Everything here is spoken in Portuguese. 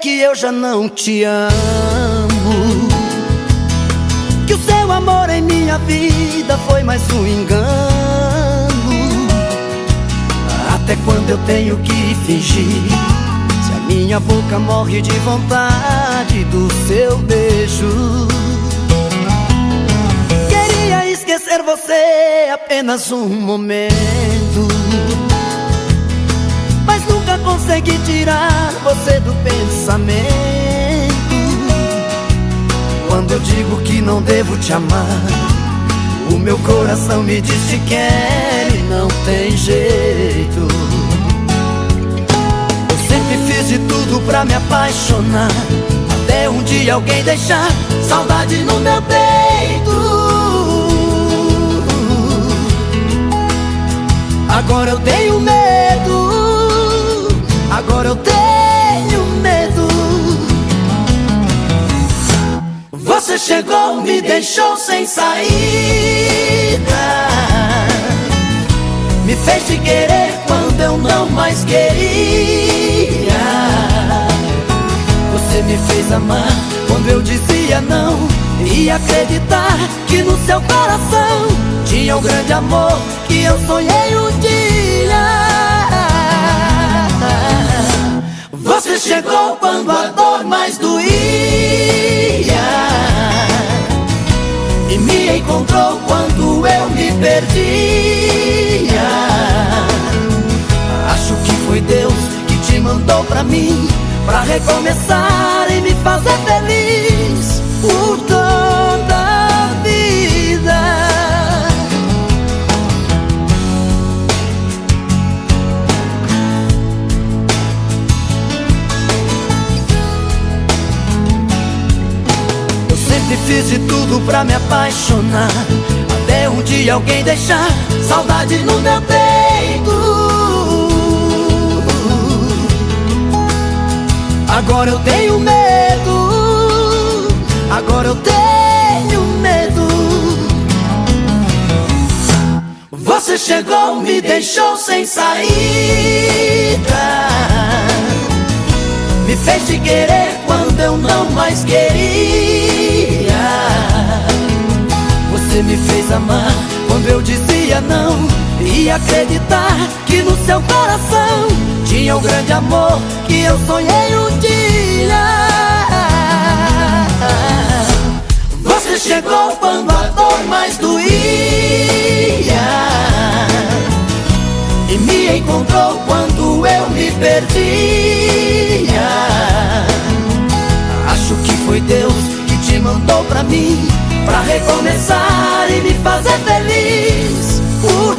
que eu já não te amo. Que o seu amor em minha vida foi mais um engano. Até quando eu tenho que fingir? Se a minha boca morre de vontade do seu beijo. Queria esquecer você apenas um momento consegui tirar você do pensamento. Quando eu digo que não devo te amar O meu coração me diz que quer e não tem jeito. Eu sempre fiz de tudo pra me apaixonar Até um dia alguém deixar saudade no meu peito. Agora eu tenho medo Você chegou, me deixou sem saída. Me fez te querer quando eu não mais queria. Você me fez amar quando eu dizia não E acreditar que no seu coração Tinha o um grande amor que eu sonhei um dia. Você chegou quando a dor mais doía me encontrou quando eu me perdia. Acho que foi Deus que te mandou pra mim Pra recomeçar e me fazer feliz fiz de tudo pra me apaixonar. Até um dia alguém deixar saudade no meu peito. Agora eu tenho medo. Agora eu tenho medo. Você chegou, me deixou sem saída. Me fez te querer quando eu não mais queria Você me fez amar. Quando eu dizia não E acreditar que no seu coração Tinha um grande amor que eu sonhei um dia. Você chegou quando a dor mais doía E me encontrou quando eu me perdia. Acho que foi Deus que te mandou pra mim pra recomeçar e me fazer feliz. Por